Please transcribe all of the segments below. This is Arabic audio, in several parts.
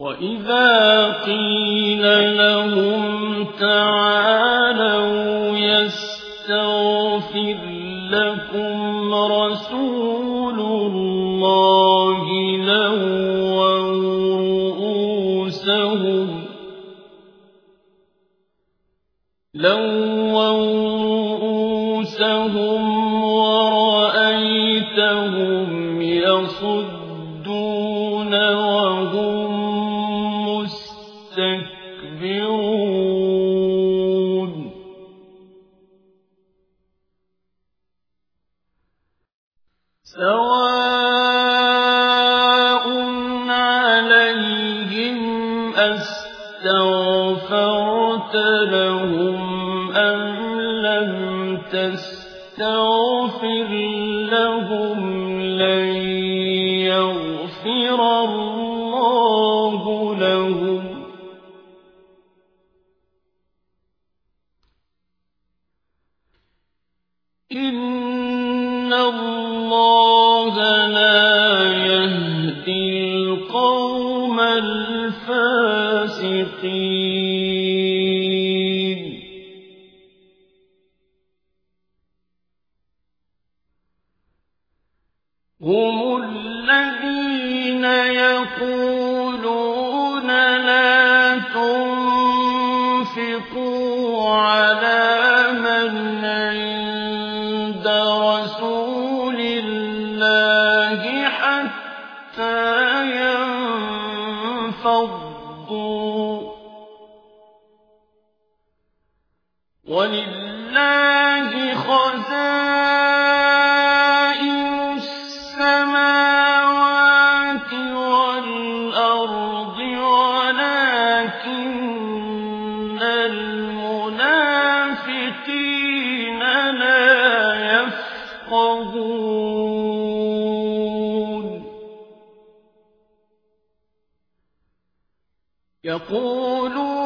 وَإِذَا قِيلَ لَهُمْ تَعَالَوْا يَسْتَغْفِرْ لَكُمْ رَسُولُ اللَّهِ لَوَّوْا رُءُوسَهُمْ وَرَأَيْتَهُمْ يَصُدُّونَ وَهُم سَوَاءٌ عَلَيْهِمْ أَسْتَغْفَرْتَ لَهُمْ أَمْ لَمْ تَسْتَغْفِرْ لَهُمْ لَن الْفَاسِقِينَ هُمُ الَّذِينَ يَقُولُونَ لَا تُنفِقُوا عَلَىٰ مَنْ عِندَ رَسُولِ اللَّهِ حَتَّىٰ يَنفَضُّوا ۗ. وَلِلَّهِ خَزَائِنُ السَّمَاوَاتِ وَالْأَرْضِ وَلَٰكِنَّ الْمُنَافِقِينَ لَا يَفْقَهُونَ يَقُولُونَ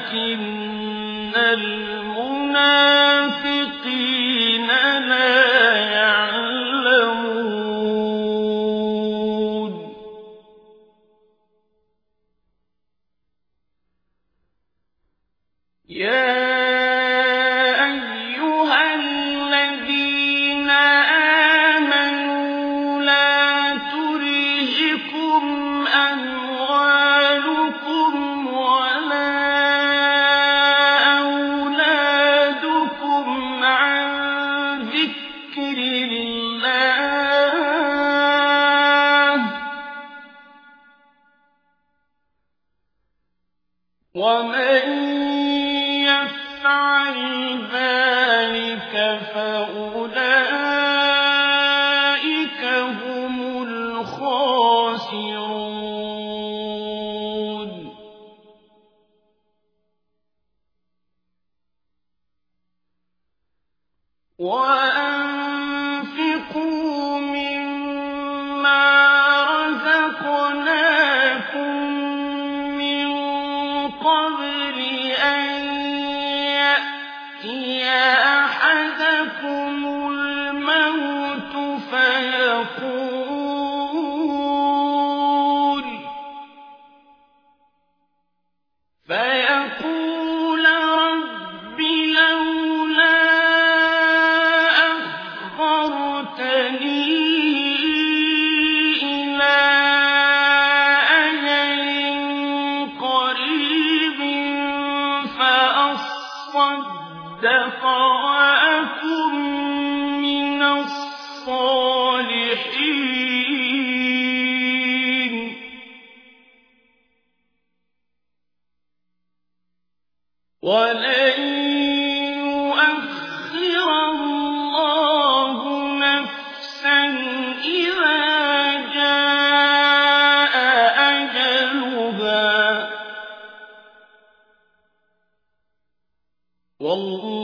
وَلَٰكِنَّ الْمُنَافِقِينَ لَا وَمَن يَفْعَلْ ذَٰلِكَ فَأُولَٰئِكَ هُمُ الْخَاسِرُونَ. وَأَنفِقُوا فَيَقُولَ رَبِّ لَوْلَا أَخَّرْتَنِي إِلَىٰ أَجَلٍ قَرِيبٍ فَأَصَّدَّقَ الرحيم ولن يؤخر الله نفسا إذا جاء أجلها. والله